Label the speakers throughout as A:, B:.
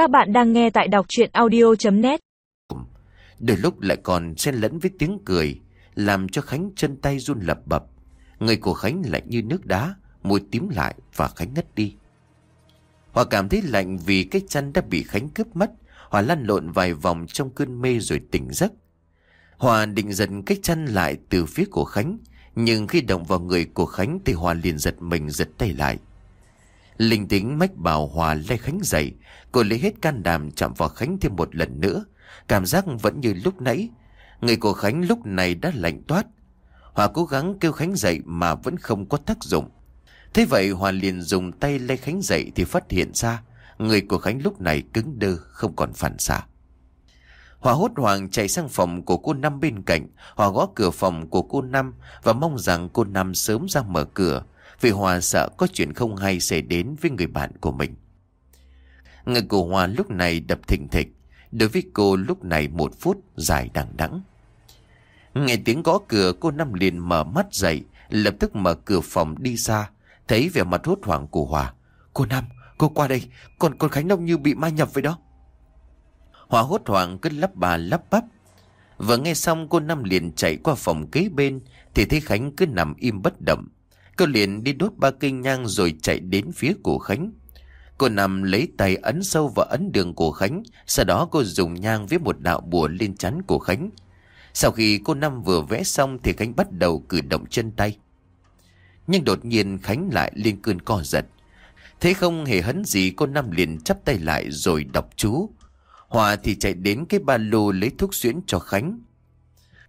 A: Các bạn đang nghe tại đọc chuyện audio.net
B: Đôi lúc lại còn xen lẫn với tiếng cười, Làm cho Khánh chân tay run lập bập. Người của Khánh lạnh như nước đá, Môi tím lại và Khánh ngất đi. Hòa cảm thấy lạnh vì cái chăn đã bị Khánh cướp mất. Hòa lăn lộn vài vòng trong cơn mê rồi tỉnh giấc. Hòa định dần cái chăn lại từ phía của Khánh, Nhưng khi động vào người của Khánh Thì Hòa liền giật mình giật tay lại. Linh tính mách bảo Hòa lay Khánh dậy, Cô lấy hết can đảm chạm vào Khánh thêm một lần nữa. Cảm giác vẫn như lúc nãy. Người của Khánh lúc này đã lạnh toát. Hòa cố gắng kêu Khánh dậy mà vẫn không có tác dụng. Thế vậy Hòa liền dùng tay lay Khánh dậy thì phát hiện ra Người của Khánh lúc này cứng đơ, không còn phản xạ. Hòa hốt hoảng chạy sang phòng của cô Năm bên cạnh, Hòa gõ cửa phòng của cô Năm Và mong rằng cô Năm sớm ra mở cửa. Vì Hòa sợ có chuyện không hay xảy đến với người bạn của mình. Người của Hòa lúc này đập thình thịch Đối với cô lúc này một phút dài đằng đẵng. Nghe tiếng gõ cửa cô Năm liền mở mắt dậy Lập tức mở cửa phòng đi ra Thấy vẻ mặt hốt hoảng của Hòa. Cô Năm, cô qua đây Còn con Khánh Đông như bị ma nhập vậy đó. Hòa hốt hoảng cứ lắp bà lắp bắp. Vừa nghe xong cô Năm liền chạy qua phòng kế bên Thì thấy Khánh cứ nằm im bất động. Cô liền đi đốt ba cây nhang rồi chạy đến phía của Khánh. Cô nằm lấy tay ấn sâu vào ấn đường của Khánh, Sau đó cô dùng nhang viết một đạo bùa lên chắn của Khánh. Sau khi cô Năm vừa vẽ xong Thì Khánh bắt đầu cử động chân tay. Nhưng đột nhiên Khánh lại lên cơn co giật. Thế không hề hấn gì, cô Năm liền chắp tay lại rồi đọc chú. Hòa thì chạy đến cái ba lô lấy thuốc xuyễn cho Khánh.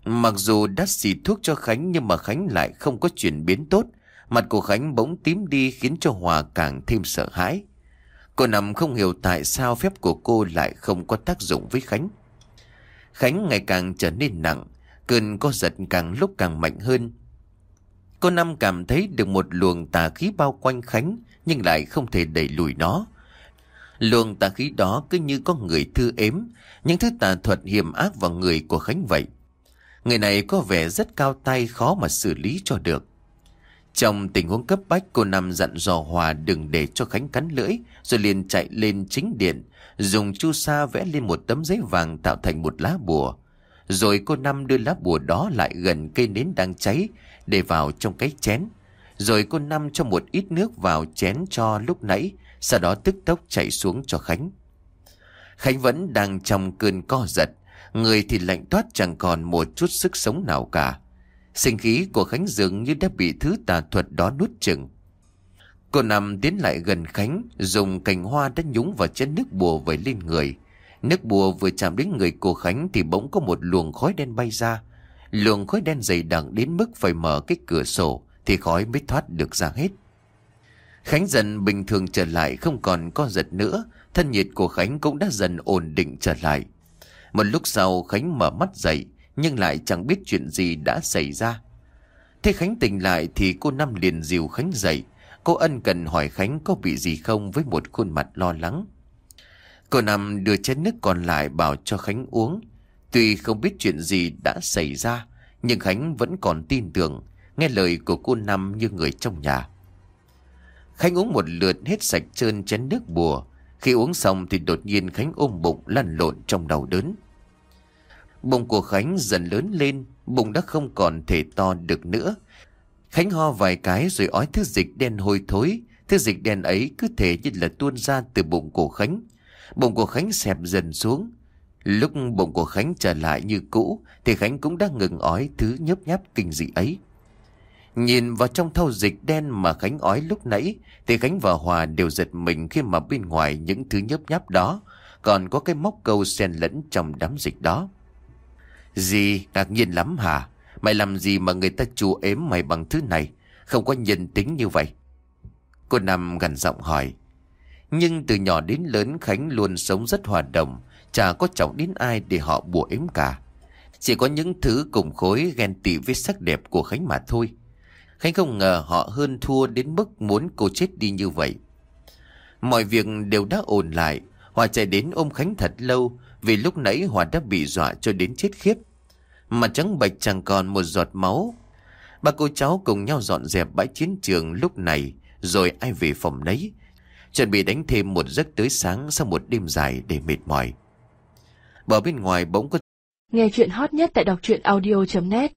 B: Mặc dù đã xì thuốc cho Khánh Nhưng mà Khánh lại không có chuyển biến tốt. Mặt của Khánh bỗng tím đi khiến cho Hòa càng thêm sợ hãi Cô nằm không hiểu tại sao phép của cô lại không có tác dụng với Khánh. Khánh ngày càng trở nên nặng, cơn co giật càng lúc càng mạnh hơn. Cô Năm cảm thấy được một luồng tà khí bao quanh Khánh nhưng lại không thể đẩy lùi nó. Luồng tà khí đó cứ như có người thư ếm, những thứ tà thuật hiểm ác vào người của Khánh vậy. Người này có vẻ rất cao tay khó mà xử lý cho được. Trong tình huống cấp bách, cô Năm dặn dò Hòa đừng để cho Khánh cắn lưỡi, Rồi liền chạy lên chính điện, Dùng chu sa vẽ lên một tấm giấy vàng tạo thành một lá bùa. Rồi cô Năm đưa lá bùa đó lại gần cây nến đang cháy, Để vào trong cái chén. Rồi cô Năm cho một ít nước vào chén cho lúc nãy, Sau đó tức tốc chạy xuống cho Khánh. Khánh vẫn đang trong cơn co giật, Người thì lạnh toát chẳng còn một chút sức sống nào cả. Sinh khí của Khánh dường như đã bị thứ tà thuật đó nuốt chừng. Cô nằm tiến lại gần Khánh, dùng cành hoa đã nhúng vào chén nước bùa vẩy lên người. Nước bùa vừa chạm đến người cô Khánh thì bỗng có một luồng khói đen bay ra. Luồng khói đen dày đặc đến mức phải mở cái cửa sổ thì khói mới thoát được ra hết. Khánh dần bình thường trở lại không còn co giật nữa, thân nhiệt của Khánh cũng đã dần ổn định trở lại. Một lúc sau Khánh mở mắt dậy, nhưng lại chẳng biết chuyện gì đã xảy ra. Thế Khánh tỉnh lại thì cô Năm liền dìu Khánh dậy. Cô ân cần hỏi Khánh có bị gì không với một khuôn mặt lo lắng. Cô Năm đưa chén nước còn lại bảo cho Khánh uống. Tuy không biết chuyện gì đã xảy ra, nhưng Khánh vẫn còn tin tưởng, nghe lời của cô Năm như người trong nhà. Khánh uống một lượt hết sạch trơn chén nước bùa. Khi uống xong thì đột nhiên Khánh ôm bụng lăn lộn trong đầu đớn. Bụng của Khánh dần lớn lên, bụng đã không còn thể to được nữa. Khánh ho vài cái rồi ói thứ dịch đen hôi thối. Thứ dịch đen ấy cứ thể như là tuôn ra từ bụng của Khánh. Bụng của Khánh xẹp dần xuống. Lúc bụng của Khánh trở lại như cũ thì Khánh cũng đã ngừng ói thứ nhấp nháp kinh dị ấy. Nhìn vào trong thau dịch đen mà Khánh ói lúc nãy thì Khánh và Hòa đều giật mình khi mà bên ngoài những thứ nhấp nháp đó còn có cái móc câu xen lẫn trong đám dịch đó. Gì ngạc nhiên lắm hả? Mày làm gì mà người ta chú ếm mày bằng thứ này? Không có nhân tính như vậy. Cô Năm gần giọng hỏi. Nhưng từ nhỏ đến lớn Khánh luôn sống rất hòa đồng. Chả có trọng đến ai để họ bùa ếm cả. Chỉ có những thứ cùng khối ghen tị với sắc đẹp của Khánh mà thôi. Khánh không ngờ họ hơn thua đến mức muốn cô chết đi như vậy. Mọi việc đều đã ổn lại. Hòa chạy đến ôm Khánh thật lâu vì lúc nãy Hòa đã bị dọa cho đến chết khiếp. Mặt trắng bạch chẳng còn một giọt máu. Ba cô cháu cùng nhau dọn dẹp bãi chiến trường lúc này, rồi ai về phòng nấy. Chuẩn bị đánh thêm một giấc tới sáng sau một đêm dài để mệt mỏi. Bờ bên ngoài bỗng có
C: Nghe chuyện hot nhất tại đọc truyện audio.net